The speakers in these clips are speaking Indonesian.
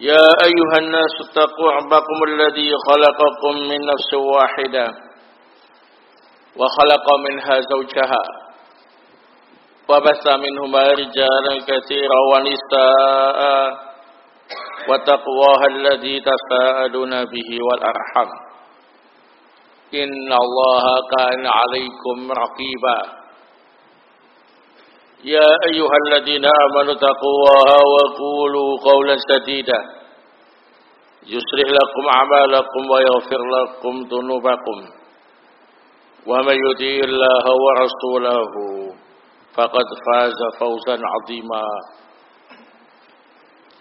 يا أيها الناس اتقوا ربكم الذي خلقكم من نفس واحدة وخلق منها زوجها وبث منهما رجالا كثيرا ونساء وتقواها الذي تساءلون به والأرحم إن الله كان عليكم رقيبا يا أيها الذين آمنوا الله وقولوا قولا سديدا. يصلح لكم أعمالكم ويغفر لكم ذنوبكم. ومن يطيع الله ورسوله فقد فاز فوزا عظيما.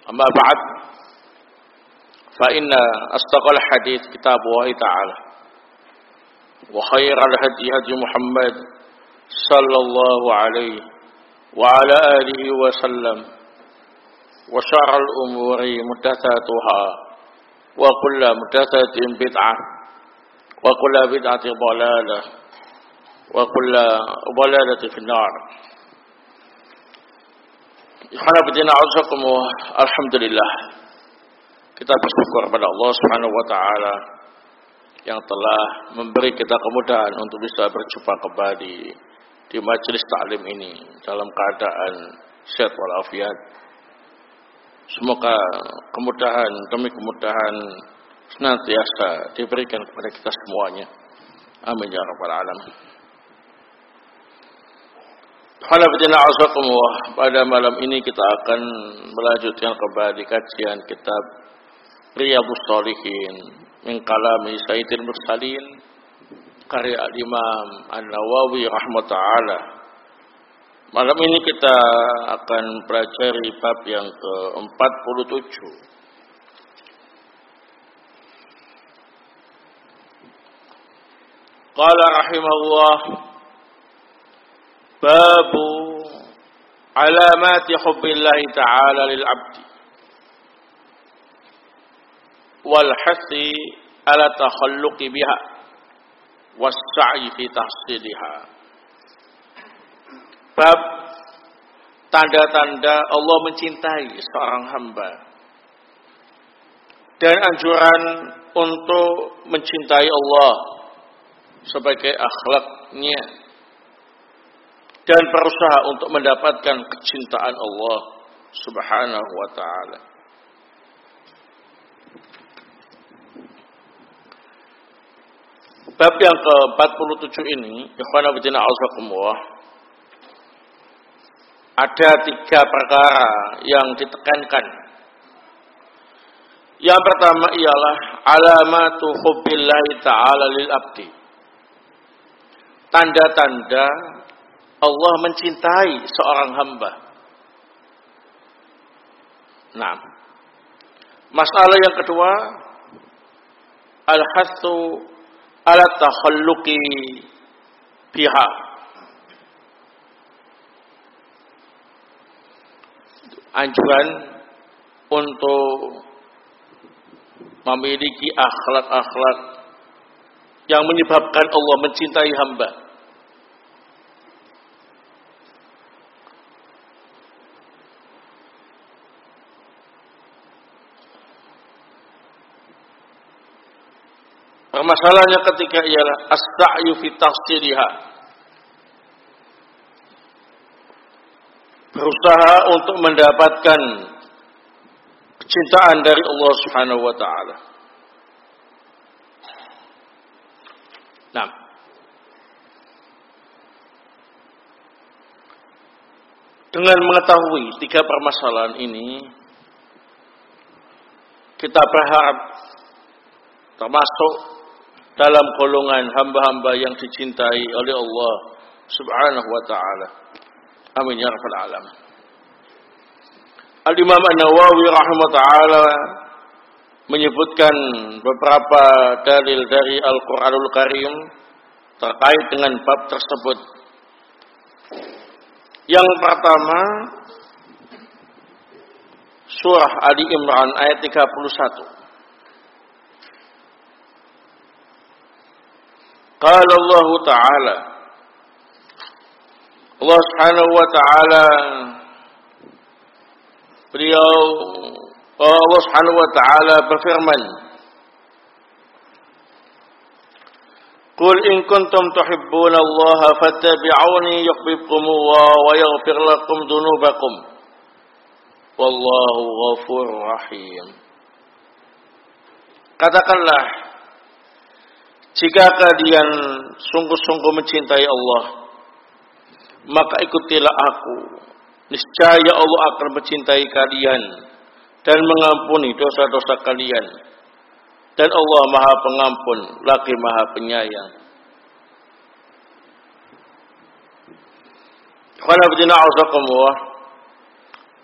أما بعد فإن أصدق الحديث كتاب الله تعالى وخير الهدي هدي محمد صلى الله عليه وعلى آله وسلم وشر الأمور محدثاتها وكل محدثة بدعة وكل بدعة ضلالة وكل ضلالة في النار Alhamdulillah Kita bersyukur kepada Allah subhanahu wa ta'ala Yang telah memberi kita kemudahan untuk bisa berjumpa kembali di majelis taklim ini dalam keadaan sehat walafiat. Semoga kemudahan demi kemudahan senantiasa diberikan kepada kita semuanya. Amin ya rabbal alamin. Pada malam ini kita akan melanjutkan kembali kajian kitab Riyadus Salihin min kalami Sayyidil Mursalin karya Imam An-Nawawi rahmatullah. Malam ini kita akan pelajari bab yang ke-47. Qala rahimahullah babu alamati hubbillahi ta'ala lil 'abdi wal hasi ala takhalluqi biha wassa'i fi tahsiliha. Bab tanda-tanda Allah mencintai seorang hamba dan anjuran untuk mencintai Allah sebagai akhlaknya dan berusaha untuk mendapatkan kecintaan Allah Subhanahu wa taala. Bab yang ke-47 ini, ikhwan abidina azakumullah, ada tiga perkara yang ditekankan. Yang pertama ialah alamatu hubbillahi ta'ala lil abdi. Tanda-tanda Allah mencintai seorang hamba. Nah, masalah yang kedua, al-hathu ala takhalluqi biha anjuran untuk memiliki akhlak-akhlak yang menyebabkan Allah mencintai hamba. Permasalahannya ketika ialah as-sa'yu fi. Berusaha untuk mendapatkan kecintaan dari Allah Subhanahu wa taala. Nah, dengan mengetahui tiga permasalahan ini, kita berharap termasuk dalam golongan hamba-hamba yang dicintai oleh Allah Subhanahu wa taala. Amin ya rabbal alamin. Al-Imam An-Nawawi rahimahullah menyebutkan beberapa dalil dari Al-Qur'anul Karim terkait dengan bab tersebut. Yang pertama surah Ali Imran ayat 31. Qala Allah Ta'ala Allah Subhanahu wa taala beliau Allah Subhanahu wa taala berfirman Qul in kuntum tuhibbuna Allah fattabi'uni yuhibbukum Allah wa yaghfir lakum dhunubakum wallahu ghafurur rahim Katakanlah jika kalian sungguh-sungguh mencintai Allah maka ikutilah aku. Niscaya Allah akan mencintai kalian dan mengampuni dosa-dosa kalian. Dan Allah Maha Pengampun, lagi Maha Penyayang.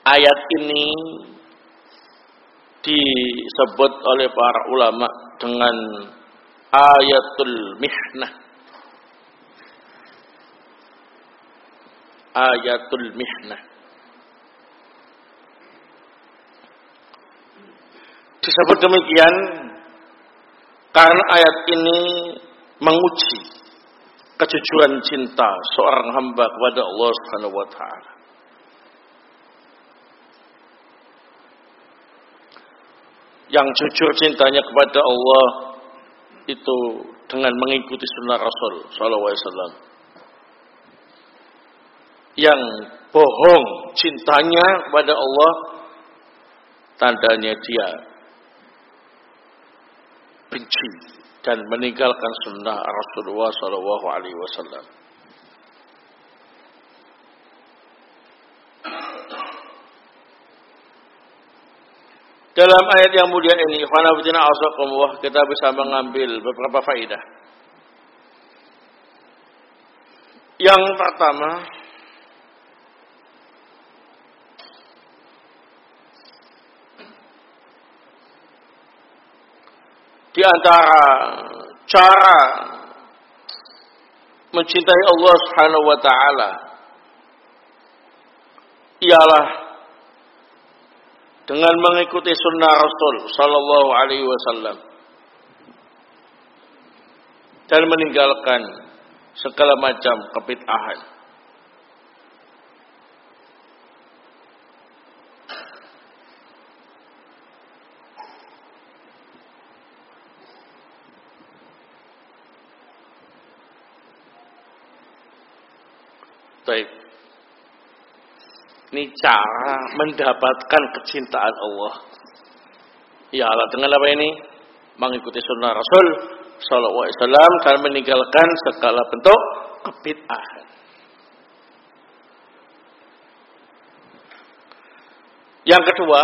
Ayat ini disebut oleh para ulama dengan ayatul mihnah ayatul mihnah. Disebut demikian karena ayat ini menguji kejujuran cinta seorang hamba kepada Allah Subhanahu wa taala. Yang jujur cintanya kepada Allah itu dengan mengikuti sunnah Rasul Wasallam yang bohong cintanya kepada Allah tandanya dia benci dan meninggalkan sunnah Rasulullah Wasallam. Dalam ayat yang mulia ini, kita bisa mengambil beberapa faidah. Yang pertama, di antara cara mencintai Allah Subhanahu wa taala ialah dengan mengikuti sunnah Rasul sallallahu alaihi wasallam dan meninggalkan segala macam kebid'ahan. Baik. Ini cara mendapatkan kecintaan Allah. Ya Allah dengan apa ini? Mengikuti sunnah Rasul Sallallahu Alaihi Wasallam dan meninggalkan segala bentuk kebid'ahan. Yang kedua,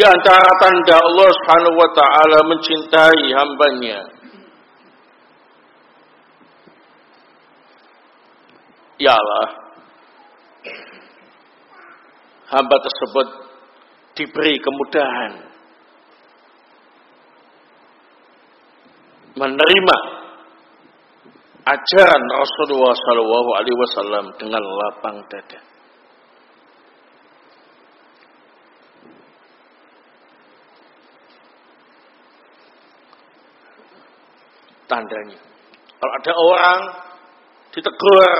Di antara tanda Allah Subhanahu wa taala mencintai hambanya ialah hamba tersebut diberi kemudahan menerima ajaran Rasulullah Shallallahu Alaihi Wasallam dengan lapang dada. Tandanya. Kalau ada orang ditegur,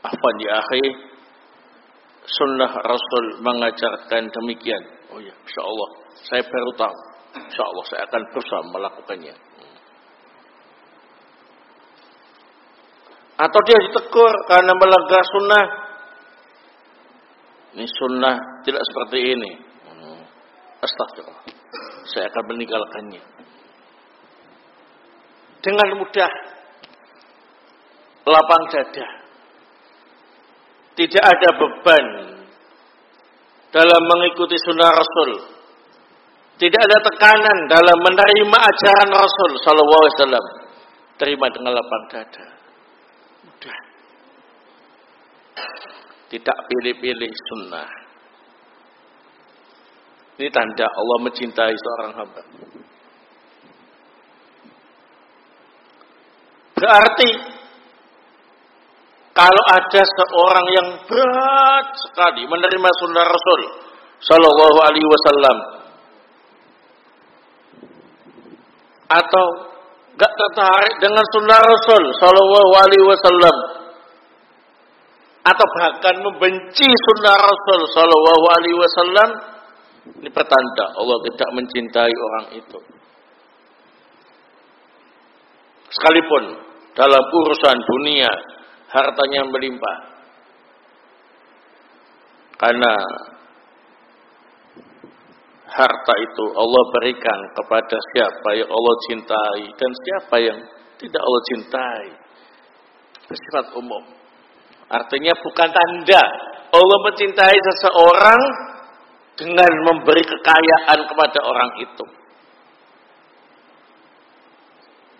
apa di akhir sunnah Rasul mengajarkan demikian. Oh ya, insya Allah saya baru tahu. Insya Allah saya akan berusaha melakukannya. Atau dia ditegur karena melanggar sunnah Ini sunnah tidak seperti ini. Hmm. Astagfirullah. Saya akan meninggalkannya. Dengan mudah. Lapang dada. Tidak ada beban dalam mengikuti sunnah Rasul. Tidak ada tekanan dalam menerima ajaran Rasul Sallallahu Alaihi Wasallam. Terima dengan lapang dada. Mudah. Tidak pilih-pilih sunnah. Ini tanda Allah mencintai seorang hamba. Berarti kalau ada seorang yang berat sekali menerima sunnah Rasul Shallallahu Alaihi Wasallam atau gak tertarik dengan sunnah Rasul Shallallahu Alaihi Wasallam atau bahkan membenci sunnah Rasul Shallallahu Alaihi Wasallam ini pertanda Allah tidak mencintai orang itu. Sekalipun dalam urusan dunia hartanya melimpah. Karena harta itu Allah berikan kepada siapa yang Allah cintai dan siapa yang tidak Allah cintai. Bersifat umum. Artinya bukan tanda Allah mencintai seseorang dengan memberi kekayaan kepada orang itu.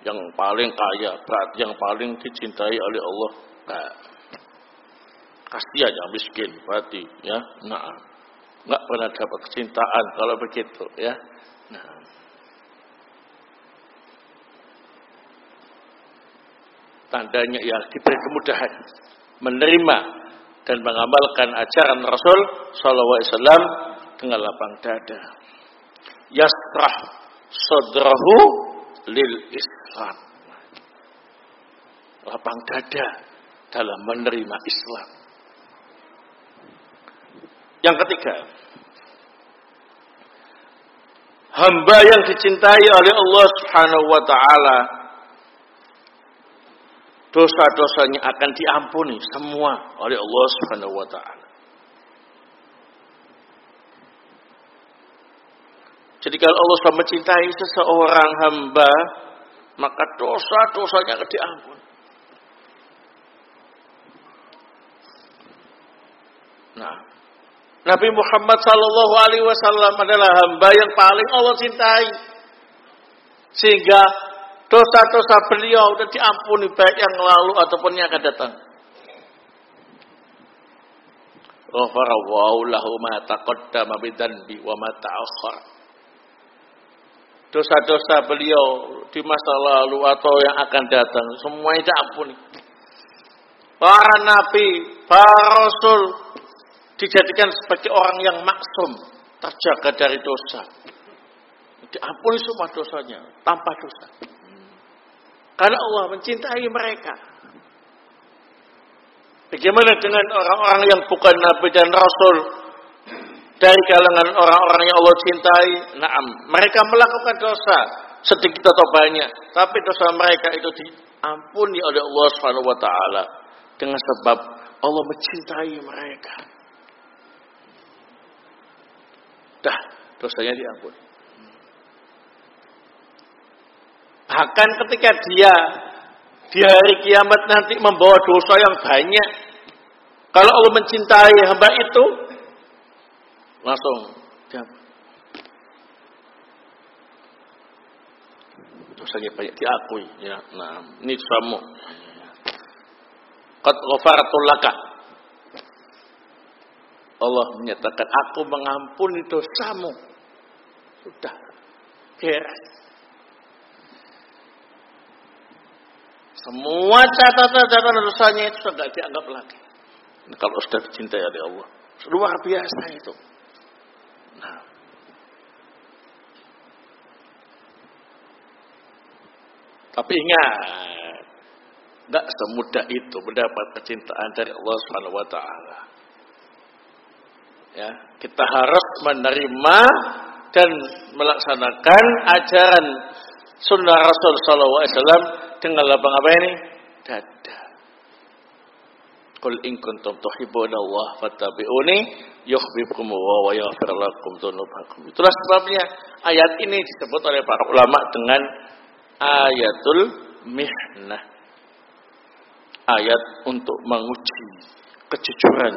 Yang paling kaya, berat, yang paling dicintai oleh Allah. Nah, kasih aja miskin, berarti ya. Nah, nggak pernah dapat kecintaan kalau begitu ya. Nah. Tandanya ya diberi kemudahan menerima dan mengamalkan ajaran Rasul Sallallahu Alaihi Wasallam dengan lapang dada. Yasrah sadrahu lil Islam. Lapang dada dalam menerima Islam. Yang ketiga, hamba yang dicintai oleh Allah Subhanahu wa taala dosa-dosanya akan diampuni semua oleh Allah Subhanahu wa taala. Jadi kalau Allah sudah mencintai seseorang hamba, maka dosa-dosanya akan diampuni. Nah, Nabi Muhammad Sallallahu Alaihi Wasallam adalah hamba yang paling Allah cintai, sehingga dosa-dosa beliau sudah diampuni baik yang lalu ataupun yang akan datang. Ghafarallahu lahu ma taqaddama bidanbi wa ma ta'akhkhar. Dosa-dosa beliau di masa lalu atau yang akan datang semuanya diampuni. Para nabi, para rasul dijadikan sebagai orang yang maksum, terjaga dari dosa. Diampuni semua dosanya tanpa dosa. Karena Allah mencintai mereka. Bagaimana dengan orang-orang yang bukan nabi dan rasul dari kalangan orang-orang yang Allah cintai? Naam, mereka melakukan dosa sedikit atau banyak, tapi dosa mereka itu diampuni oleh Allah Subhanahu wa taala dengan sebab Allah mencintai mereka. Dah, dosanya diampuni. Bahkan ketika dia di hari kiamat nanti membawa dosa yang banyak, kalau Allah mencintai hamba itu, langsung diampuni. Dosanya banyak diakui, ya. Nah, ini dosamu. Qad ghafartu laka. Allah menyatakan aku mengampuni dosamu. Sudah beres. Semua catatan-catatan dosanya itu sudah tidak dianggap lagi. Kalau sudah dicintai oleh Allah. Luar biasa itu. Nah. Tapi ingat, tidak semudah itu mendapat kecintaan dari Allah Subhanahu wa taala. Ya, kita harus menerima dan melaksanakan ajaran sunnah Rasul sallallahu alaihi wasallam dengan lapang apa ini? Dada. Qul in kuntum tuhibbuna Allah fattabi'uni yuhibbukum wa yaghfir lakum. Itulah sebabnya ayat ini disebut oleh para ulama dengan ayatul mihnah. Ayat untuk menguji kejujuran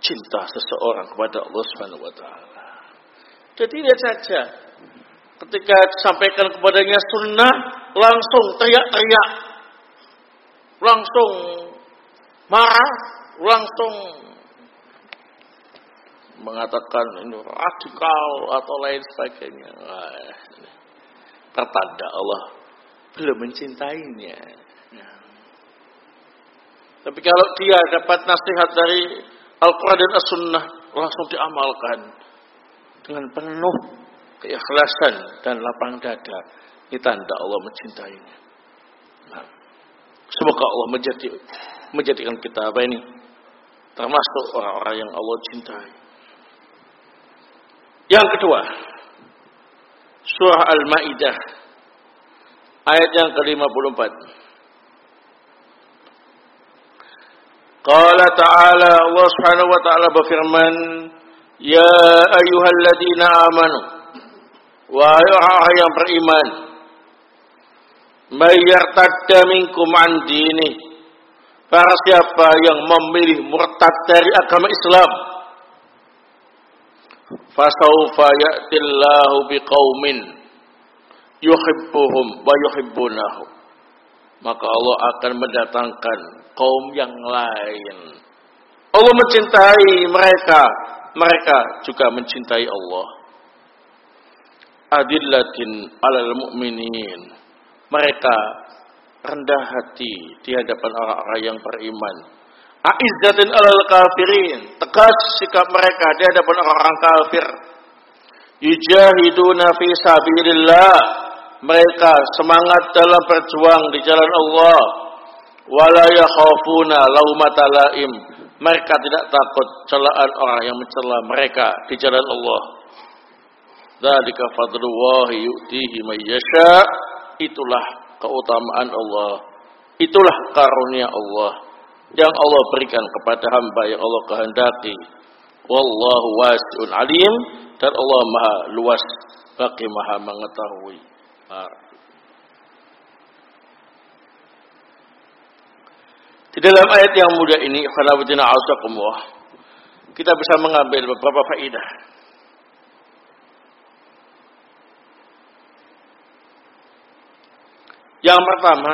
cinta seseorang kepada Allah Subhanahu wa taala. Jadi lihat saja ketika disampaikan kepadanya sunnah langsung teriak-teriak langsung marah langsung mengatakan ini radikal atau lain sebagainya. Pertanda Allah belum mencintainya. Tapi kalau dia dapat nasihat dari Al-Quran dan As-Sunnah langsung diamalkan dengan penuh keikhlasan dan lapang dada. Ini tanda Allah mencintainya. Nah, semoga Allah menjadi menjadikan kita apa ini termasuk orang-orang yang Allah cintai. Yang kedua, surah Al-Maidah ayat yang ke-54. Qala ta'ala Allah Subhanahu wa ta'ala berfirman, "Ya ayyuhalladzina amanu" Wahai orang yang beriman, "May yartadda minkum an dini" Para siapa yang memilih murtad dari agama Islam, fasaufa ya'tillahu biqaumin yuhibbuhum wa yuhibbunahu. Maka Allah akan mendatangkan kaum yang lain. Allah mencintai mereka mereka juga mencintai Allah. Adillatin alal mu'minin. Mereka rendah hati di hadapan orang-orang yang beriman Aizzatin alal kafirin. Tegas sikap mereka di hadapan orang-orang kafir. Yujahiduna fi sabilillah. Mereka semangat dalam berjuang di jalan Allah. Wala yakhafuna laumata. Mereka tidak takut celaan orang yang mencela mereka di jalan Allah. Dzalika fadlullahi yu'tihi may yasha. Itulah keutamaan Allah. Itulah karunia Allah yang Allah berikan kepada hamba yang Allah kehendaki. Wallahu wasi'un alim dan Allah maha luas bagi maha mengetahui. Di dalam ayat yang mudah ini, kita bisa mengambil beberapa faedah. Yang pertama,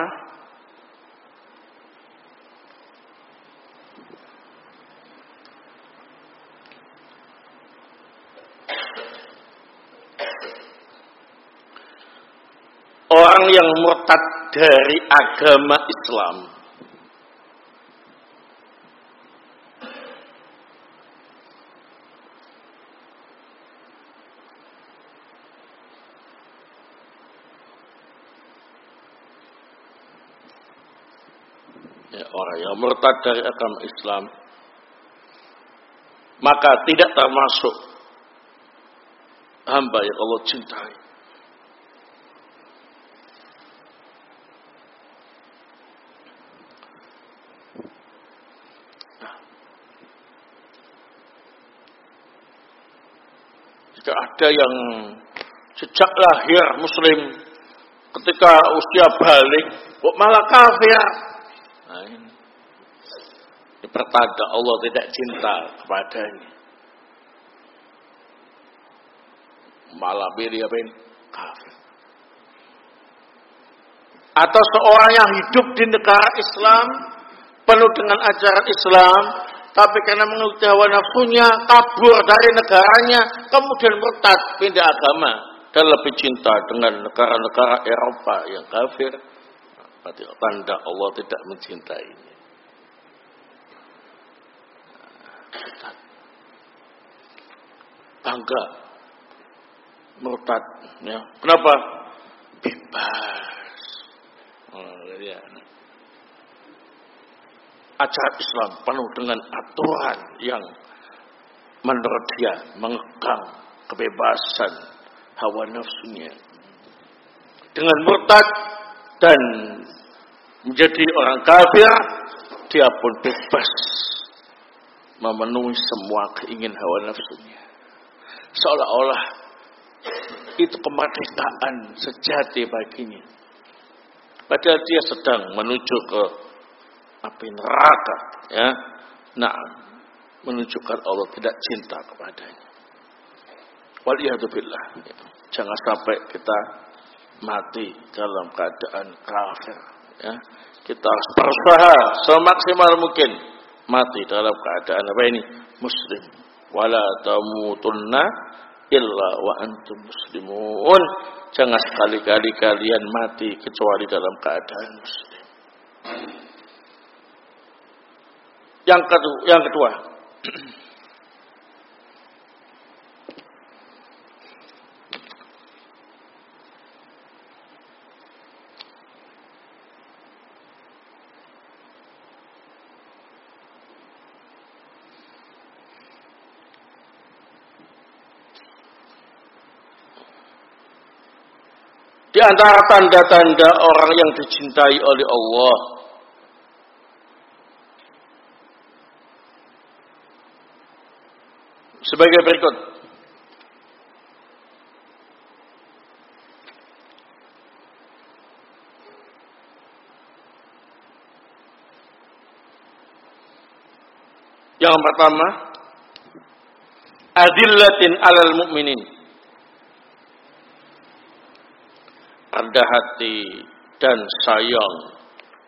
orang yang murtad dari agama Islam. Ya, orang yang murtad dari agama Islam maka tidak termasuk hamba yang Allah cintai Jika ada yang sejak lahir muslim ketika usia balik kok malah kafir. Nah, ini pertanda Allah tidak cinta kepadanya. Malah beri apa ini? Kafir. Atau seorang yang hidup di negara Islam penuh dengan ajaran Islam tapi karena mengikuti hawa nafsunya kabur dari negaranya kemudian murtad pindah agama. Dan lebih cinta dengan negara-negara Eropa yang kafir. Berarti tanda Allah tidak mencintainya bangga murtad ya. Kenapa? Bebas. Oh, ya ajaran Islam penuh dengan aturan yang menurut dia mengekang kebebasan hawa nafsunya. Dengan murtad dan menjadi orang kafir, dia pun bebas memenuhi semua keinginan hawa nafsunya. Seolah-olah itu kemerdekaan sejati baginya. Padahal dia sedang menuju ke api neraka, ya. Nah, menunjukkan Allah tidak cinta kepadanya. Waliyahdubillah. Ya. Jangan sampai kita mati dalam keadaan kafir. Ya. Kita harus berusaha semaksimal mungkin mati dalam keadaan apa ini? Muslim. Wala tamutunna illa wa antum muslimun. Jangan sekali-kali kalian mati kecuali dalam keadaan muslim. Yang kedua, yang kedua. Di antara tanda-tanda orang yang dicintai oleh Allah sebagai berikut. Yang pertama, adillatin alal mu'minin. rendah hati dan sayang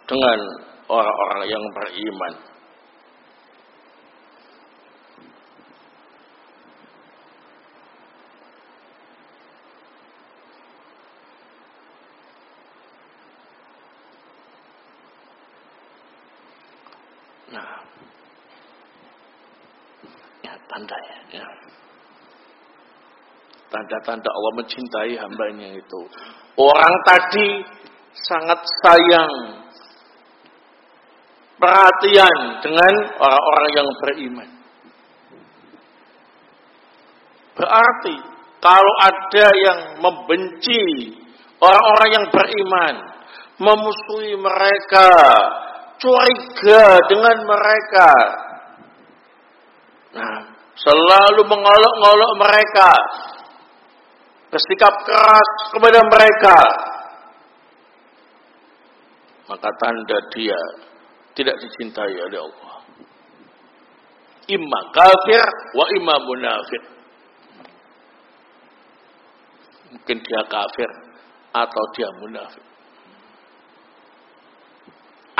dengan orang-orang yang beriman. Nah, ya tanda ya. ya. Tanda-tanda Allah mencintai hambanya itu Orang tadi sangat sayang, perhatian dengan orang-orang yang beriman. Berarti kalau ada yang membenci orang-orang yang beriman, memusuhi mereka, curiga dengan mereka. Nah, selalu mengolok-ngolok mereka, bersikap keras kepada mereka, maka tanda dia tidak dicintai oleh Allah. Imma kafir wa imma munafik. Mungkin dia kafir atau dia munafik.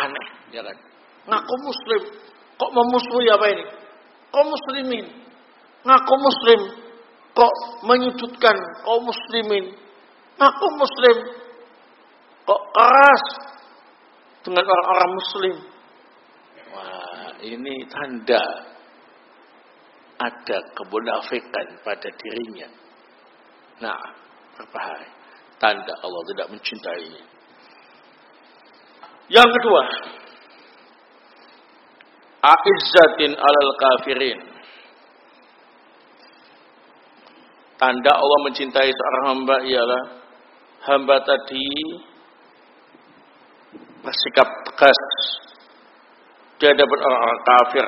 Aneh, ya kan? Ngaku muslim, kok memusuhi apa ini? Kok muslimin? Ngaku muslim, kok menyudutkan kaum muslimin. Aku muslim kok keras dengan orang-orang muslim. Wah, ini tanda ada kemunafikan pada dirinya. Nah, berbahaya. Tanda Allah tidak mencintainya. Yang kedua, aizzatin alal kafirin. Tanda Allah mencintai seorang hamba ialah hamba tadi bersikap tegas. Di hadapan orang-orang kafir.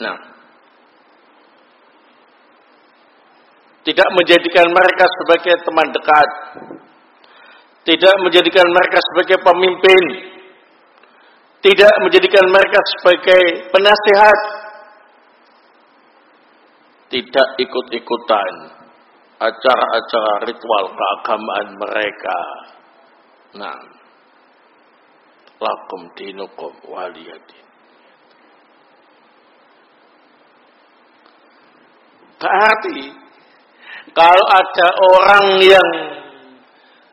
Nah, tidak menjadikan mereka sebagai teman dekat, tidak menjadikan mereka sebagai pemimpin, tidak menjadikan mereka sebagai penasihat, tidak ikut-ikutan acara-acara ritual keagamaan mereka. Nah, lakum dinukum waliyadin. Berarti kalau ada orang yang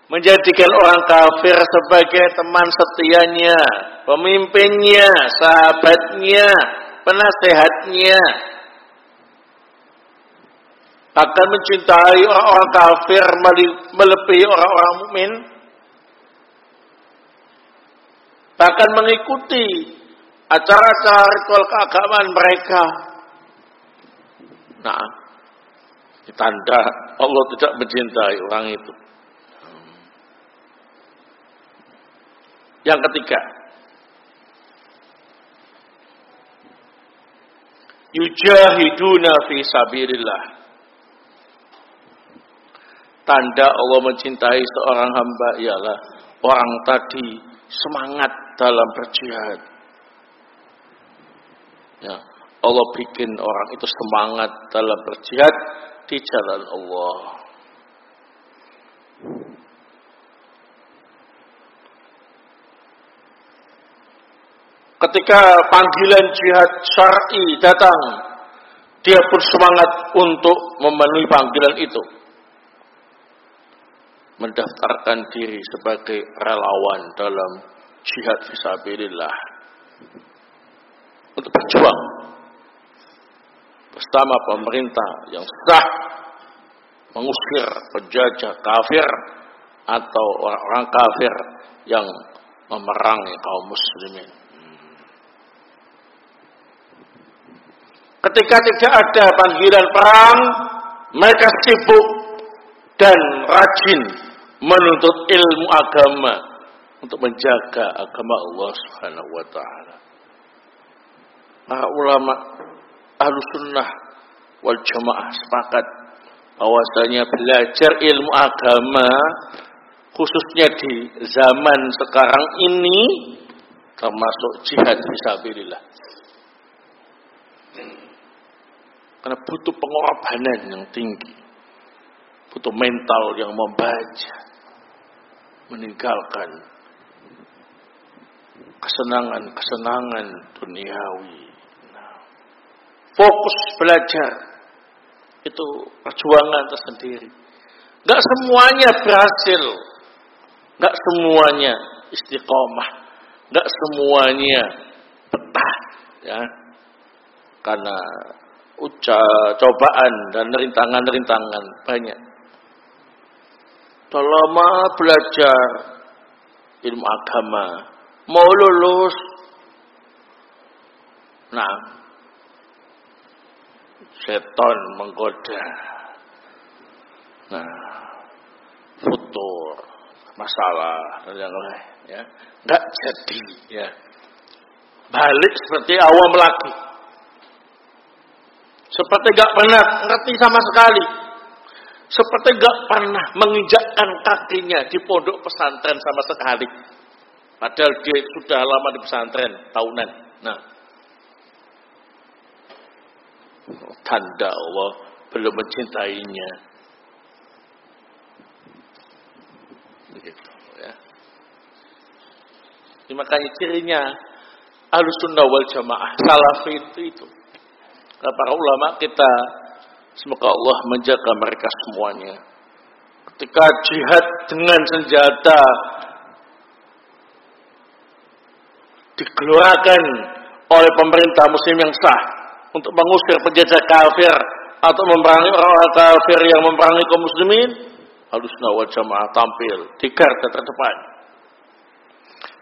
menjadikan orang kafir sebagai teman setianya, pemimpinnya, sahabatnya, penasehatnya, akan mencintai orang-orang kafir melebihi orang-orang mukmin akan mengikuti acara-acara ritual keagamaan mereka. Nah, tanda Allah tidak mencintai orang itu. Yang ketiga, yujahiduna fi sabilillah Tanda Allah mencintai seorang hamba ialah orang tadi semangat dalam berjihad. Ya, Allah bikin orang itu semangat dalam berjihad di jalan Allah. Ketika panggilan jihad syar'i datang, dia pun semangat untuk memenuhi panggilan itu. Mendaftarkan diri sebagai relawan dalam jihad fisabilillah. Untuk berjuang bersama pemerintah yang sah mengusir penjajah kafir atau orang-orang kafir yang memerangi kaum muslimin. Ketika tidak ada panggilan perang, mereka sibuk dan rajin menuntut ilmu agama untuk menjaga agama Allah Subhanahu wa taala. Para ulama ahlu sunnah wal jamaah sepakat bahwasanya belajar ilmu agama khususnya di zaman sekarang ini termasuk jihad fisabilillah. Karena butuh pengorbanan yang tinggi. Butuh mental yang membaca. Meninggalkan kesenangan-kesenangan duniawi fokus belajar itu perjuangan tersendiri. Gak semuanya berhasil, gak semuanya istiqomah, gak semuanya betah, ya, karena uca cobaan dan rintangan-rintangan banyak. Selama belajar ilmu agama, mau lulus, nah seton menggoda. Nah, futur, masalah dan yang lain, ya, nggak jadi, ya. Balik seperti awam lagi. Seperti gak pernah ngerti sama sekali. Seperti gak pernah menginjakkan kakinya di pondok pesantren sama sekali. Padahal dia sudah lama di pesantren, tahunan. Nah, tanda Allah belum mencintainya. Begitu ya. Ini makanya cirinya Ahlussunnah wal Jamaah Salafi itu itu. Nah, para ulama kita semoga Allah menjaga mereka semuanya. Ketika jihad dengan senjata digelorakan oleh pemerintah muslim yang sah untuk mengusir penjajah kafir atau memerangi orang-orang kafir yang memerangi kaum muslimin, Ahlussunnah wal Jamaah tampil di garda terdepan.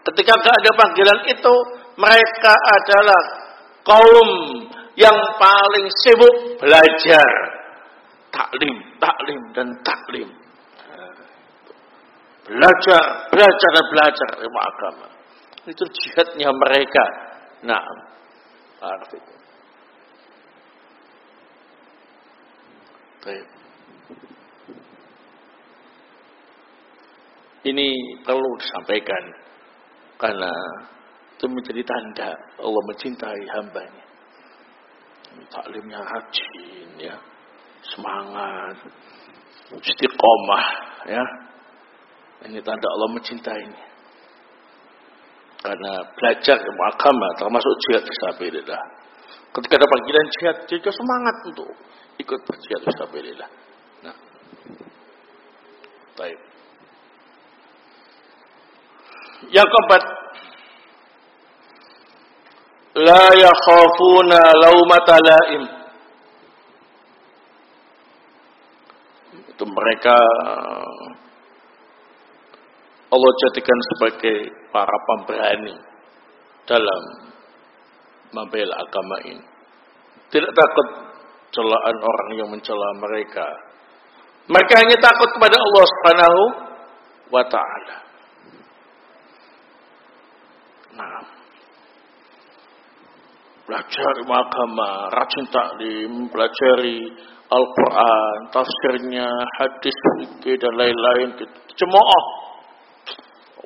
Ketika gak ada panggilan itu, mereka adalah kaum yang paling sibuk belajar taklim, taklim dan taklim. Belajar, belajar dan belajar ilmu agama. Itu jihadnya mereka. Nah, arti Baik. Ini perlu disampaikan karena itu menjadi tanda Allah mencintai hambanya. Taklimnya rajin ya, semangat, istiqomah ya. Ini tanda Allah mencintainya. Karena belajar ilmu agama termasuk jihad fisabilillah. Ketika ada panggilan jihad, dia semangat untuk ikut berjihad fisabilillah. Nah. Baik. Yang keempat, la yakhafuna laumata laim. Itu mereka Allah jadikan sebagai para pemberani dalam membela agama ini. Tidak takut celaan orang yang mencela mereka. Mereka hanya takut kepada Allah Subhanahu wa taala. Belajar agama, rajin taklim, pelajari Al-Quran, tafsirnya, hadis, fikih dan lain-lain. Cemooh.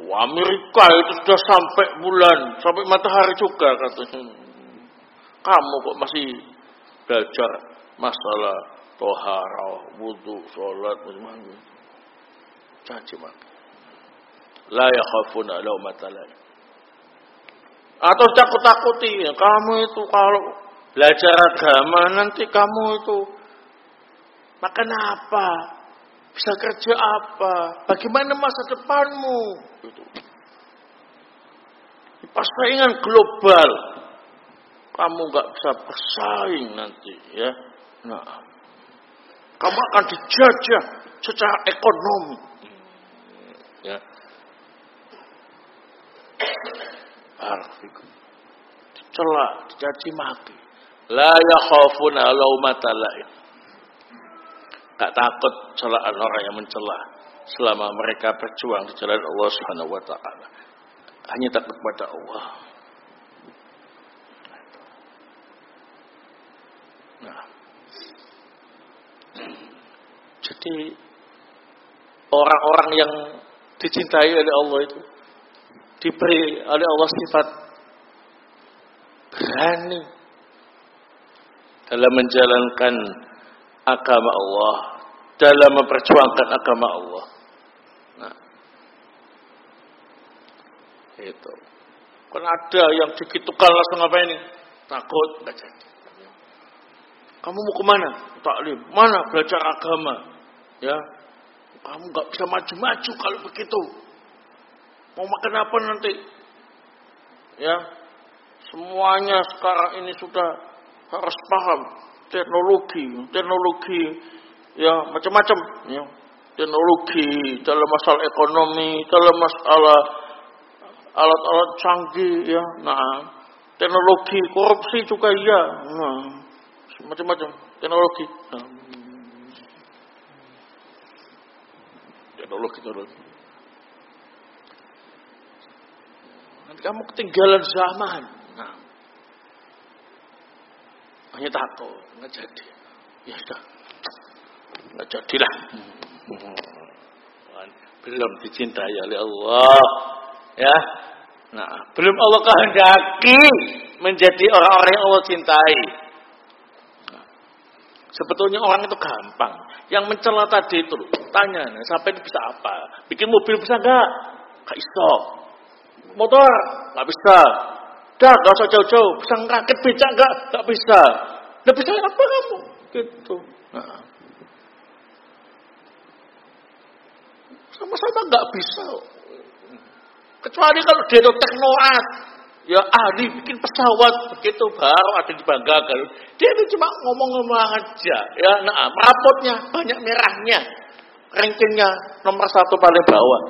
Amerika itu sudah sampai bulan, sampai matahari juga katanya. Kamu kok masih belajar masalah tohara, wudhu, sholat, macam-macam. Caci maki. La yakhafuna laumata. Atau takut-takuti, kamu itu kalau belajar agama nanti kamu itu makan apa? Bisa kerja apa? Bagaimana masa depanmu? Itu. Persaingan global. Kamu nggak bisa bersaing nanti ya. Nah, kamu akan dijajah secara ekonomi. Ya. Barakallahu Dicela, dicaci maki. La yakhafuna laumata lain. Gak takut celaan orang yang mencela selama mereka berjuang di jalan Allah Subhanahu wa taala. Hanya takut pada Allah. Nah. Jadi orang-orang yang dicintai oleh Allah itu diberi oleh Allah sifat berani dalam menjalankan agama Allah, dalam memperjuangkan agama Allah. Nah, itu. Kan ada yang dikitukan langsung apa ini? Takut, nggak jadi. Kamu mau ke mana? Taklim. Mana belajar agama? Ya, kamu nggak bisa maju-maju kalau begitu. Mau makan apa nanti? Ya, semuanya sekarang ini sudah harus paham teknologi, teknologi ya macam-macam ya. Teknologi dalam masalah ekonomi, dalam masalah alat-alat canggih ya. Nah, teknologi korupsi juga ya. Nah, macam-macam teknologi. Nah. Teknologi, teknologi. Nanti kamu ketinggalan zaman. Nah, hanya takut, nggak jadi. Ya sudah, nggak jadilah. Belum dicintai oleh Allah, ya. Nah, belum Allah kehendaki menjadi orang-orang yang Allah cintai. Nah, sebetulnya orang itu gampang. Yang mencela tadi itu, tanya, sampai itu bisa apa? Bikin mobil bisa nggak? Gak iso. Motor nggak bisa. Dah, gak usah jauh-jauh. Bisa ngerakit becak nggak? Gak bisa. Gak bisa apa kamu? Gitu. Sama-sama nggak bisa. Kecuali kalau dia itu teknorat. Ya ahli bikin pesawat. Begitu baru ada dibanggakan. Dia itu cuma ngomong-ngomong aja. Ya, nah, rapotnya banyak merahnya. Rankingnya nomor satu paling bawah.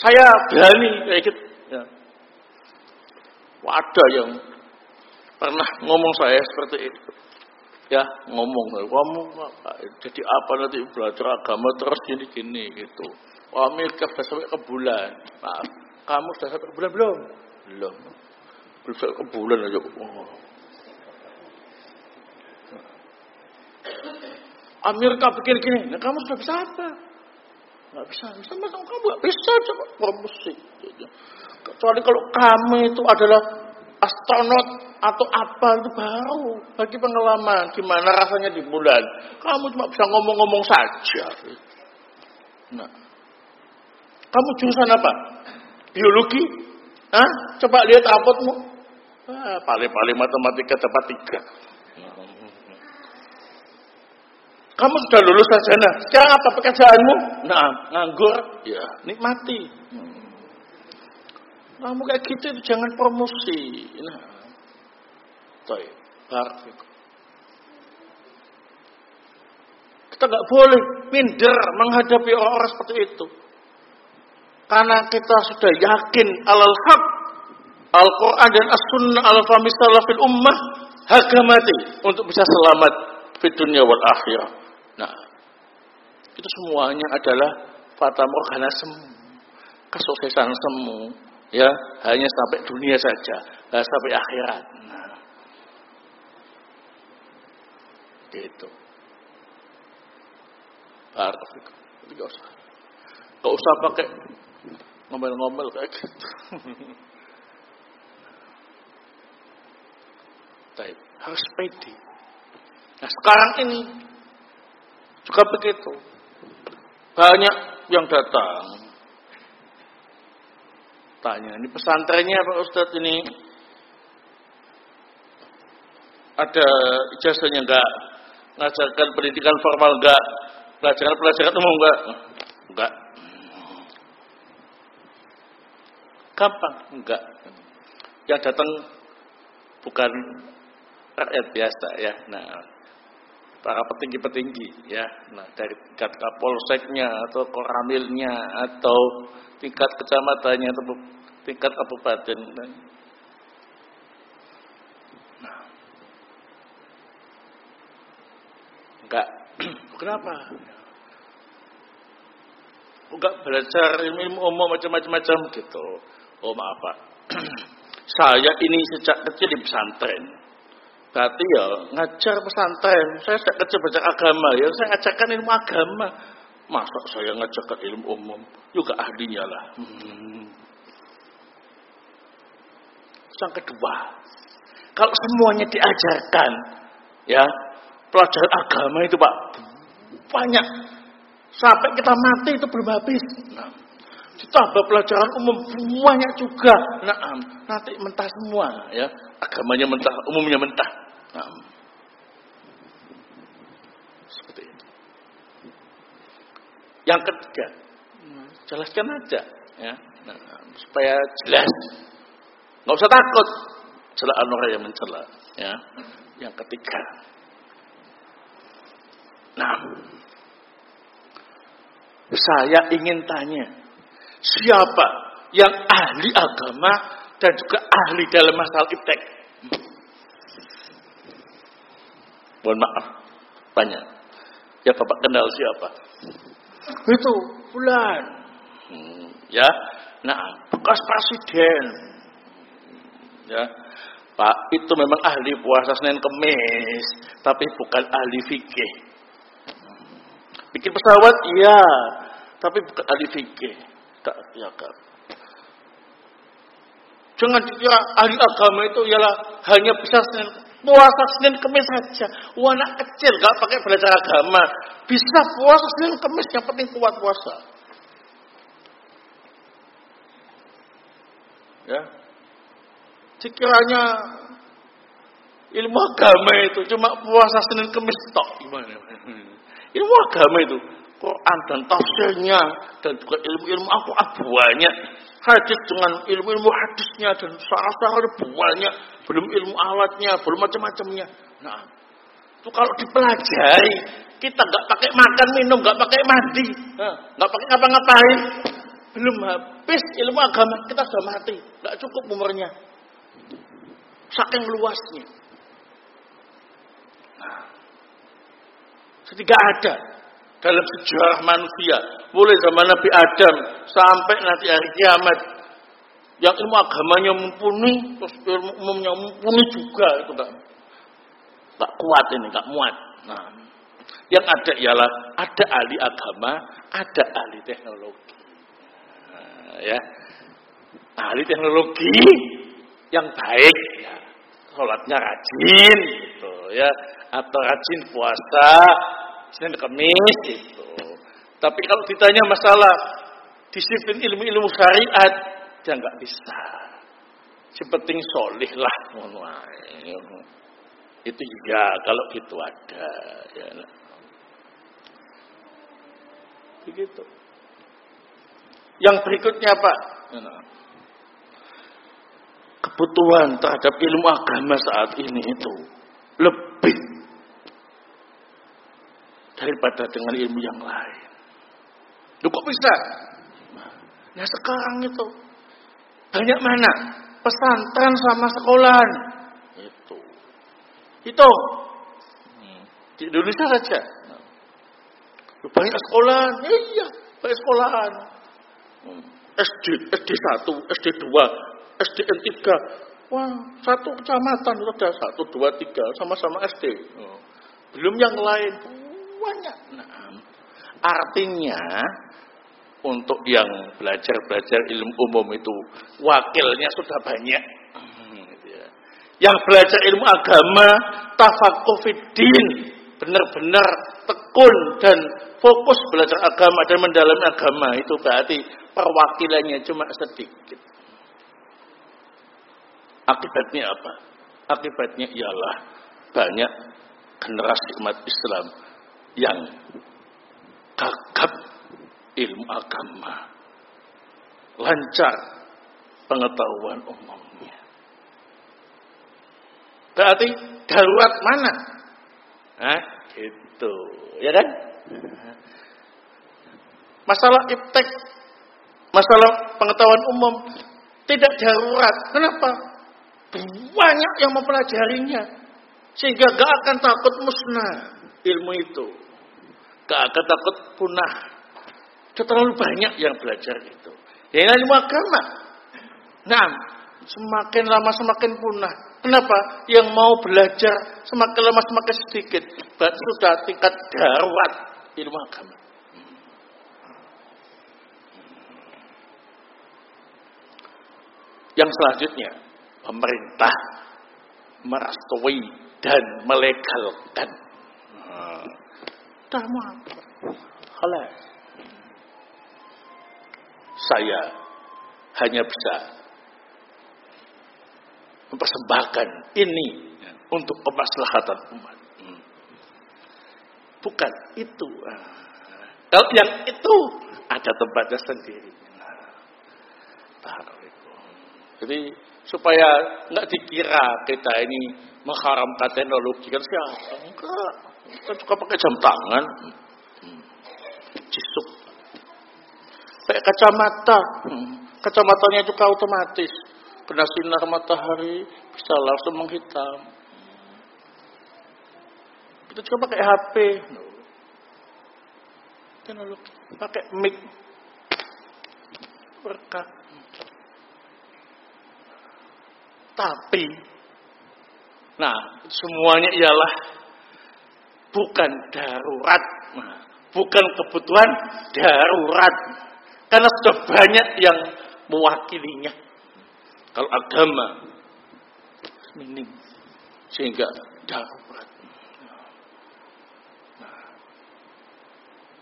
Saya berani kayak gitu. Ya. Ada yang pernah ngomong saya seperti itu. Ya, ngomong, kamu jadi apa nanti belajar agama terus gini-gini gitu. Amerika sudah sampai ke bulan. Maaf, kamu sudah sampai ke bulan belum? Belum. Belum sampai ke bulan aja. Oh. Amerika bikin gini, nah kamu sudah bisa apa? Nggak bisa, bisa masuk kamu nggak bisa coba promosi. Kecuali kalau kamu itu adalah astronot atau apa itu baru bagi pengalaman gimana rasanya di bulan. Kamu cuma bisa ngomong-ngomong saja. Nah, kamu jurusan apa? Biologi? Hah? Coba lihat rapotmu. Ah, paling-paling matematika dapat tiga. Kamu sudah lulus sarjana. Sekarang apa pekerjaanmu? Nah, nganggur. Ya, nikmati. Hmm. Kamu kayak gitu itu jangan promosi. Nah, toy, barik. Kita nggak boleh minder menghadapi orang-orang seperti itu. Karena kita sudah yakin alal haq Al-Quran dan As-Sunnah al-Fahmi ummah harga mati untuk bisa selamat di dunia wal akhirah. Nah, itu semuanya adalah fata morgana semu, kesuksesan semu, Ya, hanya sampai dunia saja, nggak sampai akhirat. Nah, gitu. Gak usah. Usah pakai ngomel-ngomel kayak gitu. Harus pede. Nah sekarang ini juga begitu. Banyak yang datang. Tanya, ini pesantrennya Pak Ustadz ini ada ijazahnya enggak? Ngajarkan pendidikan formal enggak? Pelajaran-pelajaran umum enggak? Enggak. Gampang? Enggak. Yang datang bukan rakyat biasa ya. Nah, para petinggi-petinggi ya. Nah, dari tingkat kapolseknya atau koramilnya atau tingkat kecamatannya atau tingkat kabupaten. Nah, enggak. Kenapa? Enggak belajar ilmu umum macam-macam gitu. Oh maaf Pak. Saya ini sejak kecil di pesantren. Berarti ya ngajar pesantren. Saya sejak kecil belajar agama ya. Saya ngajarkan ilmu agama. Masa saya ngajarkan ilmu umum? Juga ahlinya lah. Hmm. Yang kedua, kalau semuanya diajarkan, ya pelajaran agama itu pak banyak sampai kita mati itu belum habis. Nah, ditambah pelajaran umum banyak juga. Nah, nanti mentah semua ya. Agamanya mentah, umumnya mentah. Nah, seperti itu. Yang ketiga, jelaskan aja ya. Nah, supaya jelas. Nggak usah takut. Celaan orang yang mencela. Ya. Yang ketiga. Nah, saya ingin tanya, siapa yang ahli agama dan juga ahli dalam masalah iptek? Mohon maaf, banyak. Ya Bapak kenal siapa? Itu, bulan. Hmm, ya, nah, bekas presiden. Ya, Pak, itu memang ahli puasa Senin Kemis, tapi bukan ahli fikih. Bikin pesawat, iya, tapi bukan ahli fikih. Tak, kan. Jangan dikira ahli agama itu ialah hanya bisa Senin, puasa Senin Kemis saja. Wah, anak kecil gak pakai belajar agama, bisa puasa Senin Kemis yang penting kuat puasa. Ya, Sekiranya ilmu agama itu cuma puasa Senin Kemis tok? Ilmu agama itu Quran dan tafsirnya dan juga ilmu-ilmu aku banyak. Hadis dengan ilmu-ilmu hadisnya dan sarah-sarah banyak. Belum ilmu alatnya, belum macam-macamnya. Nah, itu kalau dipelajari, kita nggak pakai makan minum, nggak pakai mandi, nggak pakai ngapa-ngapain, belum habis ilmu agama kita sudah mati, nggak cukup umurnya. Saking luasnya. Nah, ketiga ada dalam sejarah manusia, mulai zaman Nabi Adam sampai nanti hari kiamat, yang ilmu agamanya mumpuni, terus ilmu umumnya mumpuni juga itu enggak, enggak kuat ini, enggak muat. Nah, yang ada ialah ada ahli agama, ada ahli teknologi. Nah, ya, ahli teknologi yang baik, ya, sholatnya rajin, gitu ya, atau rajin puasa, Senin Kamis itu. Tapi kalau ditanya masalah disiplin ilmu-ilmu syariat, dia nggak bisa. Seperti solih lah, itu ya kalau gitu ada. Ya. Begitu. Yang berikutnya Pak, kebutuhan terhadap ilmu agama saat ini itu lebih daripada dengan ilmu yang lain. Lu kok bisa? Nah sekarang itu banyak mana pesantren sama sekolahan itu itu di Indonesia saja banyak sekolahan iya banyak sekolahan SD, SD 1, SD 2, SDN 3. Wah, satu kecamatan ada satu, dua, tiga, sama-sama SD. Oh. Belum yang lain, banyak. Nah, artinya untuk yang belajar-belajar ilmu umum itu wakilnya sudah banyak. Hmm, gitu ya. Yang belajar ilmu agama, tafakufidin, benar-benar tekun dan fokus belajar agama dan mendalami agama itu berarti perwakilannya cuma sedikit. Akibatnya apa? Akibatnya ialah banyak generasi umat Islam yang gagap ilmu agama. Lancar pengetahuan umumnya. Berarti darurat mana? Nah, gitu. Ya kan? Masalah iptek, masalah pengetahuan umum tidak darurat. Kenapa? Banyak yang mempelajarinya. Sehingga gak akan takut musnah ilmu itu. Gak akan takut punah. Sudah terlalu banyak yang belajar itu. Ya ini ilmu agama. Nah, semakin lama semakin punah. Kenapa? Yang mau belajar semakin lama semakin sedikit. Berarti sudah tingkat darurat ilmu agama. Yang selanjutnya, pemerintah merestui dan melegalkan. Dah apa? Saya hanya bisa mempersembahkan ini untuk kemaslahatan umat. Bukan itu. Kalau yang itu ada tempatnya sendiri. Jadi supaya nggak dikira kita ini mengharamkan teknologi kan siapa? Enggak. Kita juga pakai jam tangan. Hmm. Cisuk. Pakai kacamata. Hmm. Kacamatanya juga otomatis. Kena sinar matahari bisa langsung menghitam. Kita juga pakai HP. Teknologi. Pakai mic. Berkat. Tapi, nah semuanya ialah bukan darurat, bukan kebutuhan darurat, karena sudah banyak yang mewakilinya. Kalau agama minim, sehingga darurat. Nah,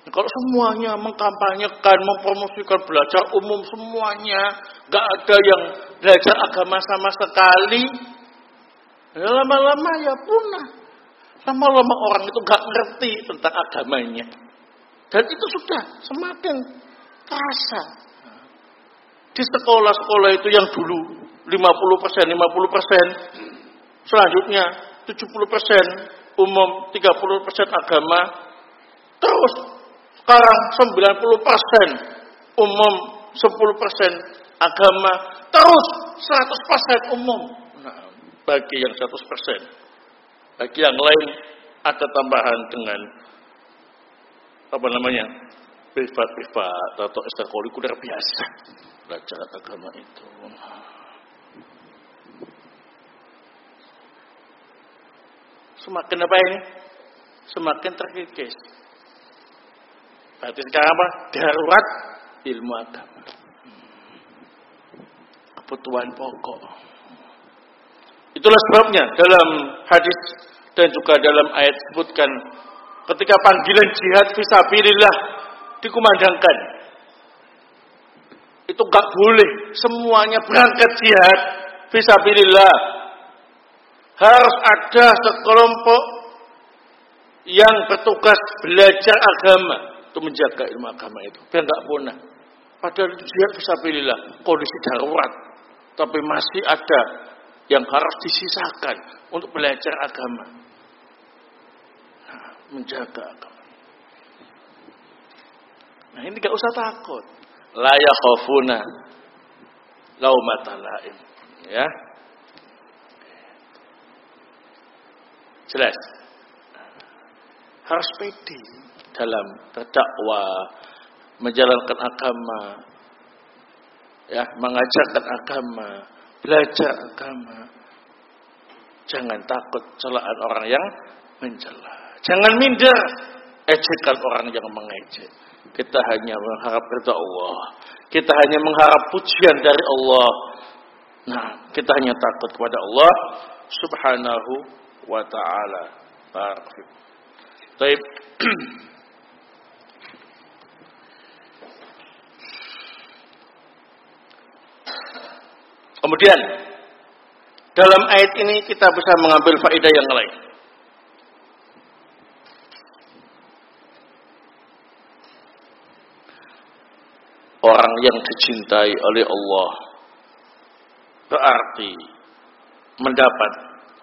kalau semuanya mengkampanyekan, mempromosikan belajar umum semuanya, gak ada yang belajar agama sama sekali, lama-lama ya punah. Lama-lama orang itu gak ngerti tentang agamanya. Dan itu sudah semakin terasa. Di sekolah-sekolah itu yang dulu 50%, 50%, selanjutnya 70% umum, 30% agama, terus sekarang 90% umum, 10% agama, terus 100% umum. Nah, bagi yang 100%. Bagi yang lain ada tambahan dengan apa namanya? privat-privat atau ekstrakurikuler biasa belajar agama itu. Semakin apa ini? Semakin terkikis. Berarti sekarang apa? Darurat ilmu agama. Kebutuhan pokok. Itulah sebabnya dalam hadis dan juga dalam ayat sebutkan ketika panggilan jihad fisabilillah dikumandangkan itu gak boleh semuanya berangkat jihad fisabilillah harus ada sekelompok yang bertugas belajar agama untuk menjaga ilmu agama itu biar nggak punah. Padahal jihad fisabilillah kondisi darurat, tapi masih ada yang harus disisakan untuk belajar agama. Menjaga agama. Nah ini gak usah takut. La yakhafuna laumata laim. Ya. Jelas. Harus pede dalam berdakwah, menjalankan agama. ya mengajarkan agama, belajar agama. Jangan takut celaan orang yang mencela. Jangan minder ejekan orang yang mengejek. Kita hanya mengharap ridha Allah. Kita hanya mengharap pujian dari Allah. Nah, kita hanya takut kepada Allah Subhanahu wa taala. Barakallahu. Baik. Kemudian dalam ayat ini kita bisa mengambil faedah yang lain. Orang yang dicintai oleh Allah berarti mendapat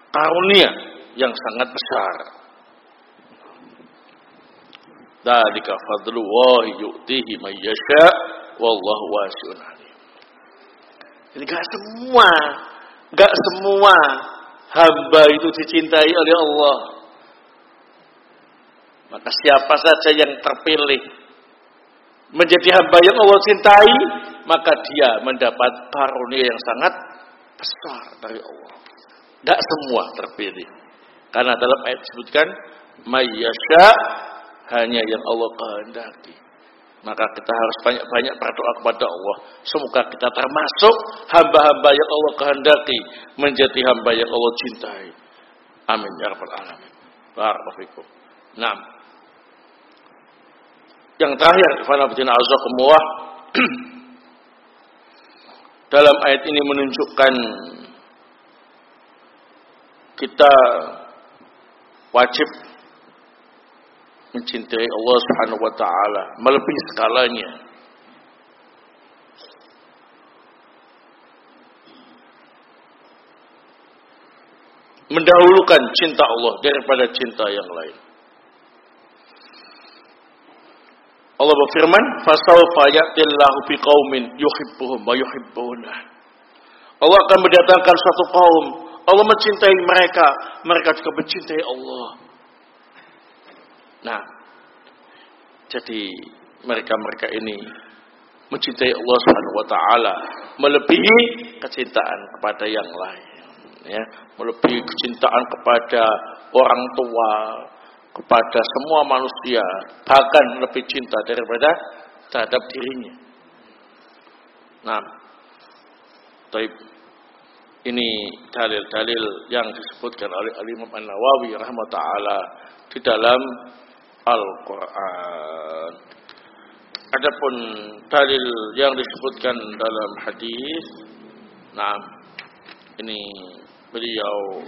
karunia yang sangat besar. Dalika fadlullahi yu'tihi may yasha wallahu wasi'un alim. Jadi gak semua, gak semua hamba itu dicintai oleh Allah. Maka siapa saja yang terpilih menjadi hamba yang Allah cintai, maka dia mendapat karunia yang sangat besar dari Allah. Tidak semua terpilih. Karena dalam ayat disebutkan, Mayyasha hanya yang Allah kehendaki. Maka kita harus banyak-banyak berdoa kepada Allah. Semoga kita termasuk hamba-hamba yang Allah kehendaki. Menjadi hamba yang Allah cintai. Amin. Ya Rabbal Alamin. Barakallahu Nah. Yang terakhir, Fanabdina Azzaqumullah. dalam ayat ini menunjukkan kita wajib mencintai Allah Subhanahu wa taala melebihi skalanya. Mendahulukan cinta Allah daripada cinta yang lain. Allah berfirman, "Fasawfa ya'tillahu biqaumin yuhibbuhum wa yuhibbunah." Allah akan mendatangkan suatu kaum, Allah mencintai mereka, mereka juga mencintai Allah. Nah, jadi mereka-mereka ini mencintai Allah Subhanahu wa taala melebihi kecintaan kepada yang lain ya melebihi kecintaan kepada orang tua kepada semua manusia bahkan lebih cinta daripada terhadap dirinya nah taib ini dalil-dalil yang disebutkan oleh Imam An-Nawawi rahmatullah di dalam Al-Quran. Adapun dalil yang disebutkan dalam hadis, nah ini beliau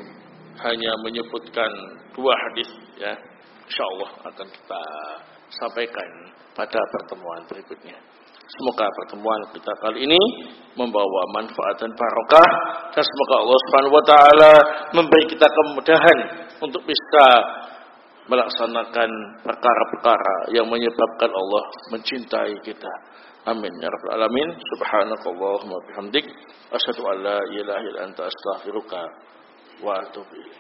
hanya menyebutkan dua hadis ya. Insyaallah akan kita sampaikan pada pertemuan berikutnya. Semoga pertemuan kita kali ini membawa manfaat dan barokah dan semoga Allah Subhanahu wa taala memberi kita kemudahan untuk bisa melaksanakan perkara-perkara yang menyebabkan Allah mencintai kita. Amin ya rabbal alamin. Subhanakallahumma bihamdik asyhadu an la ilaha illa anta astaghfiruka wa atubu.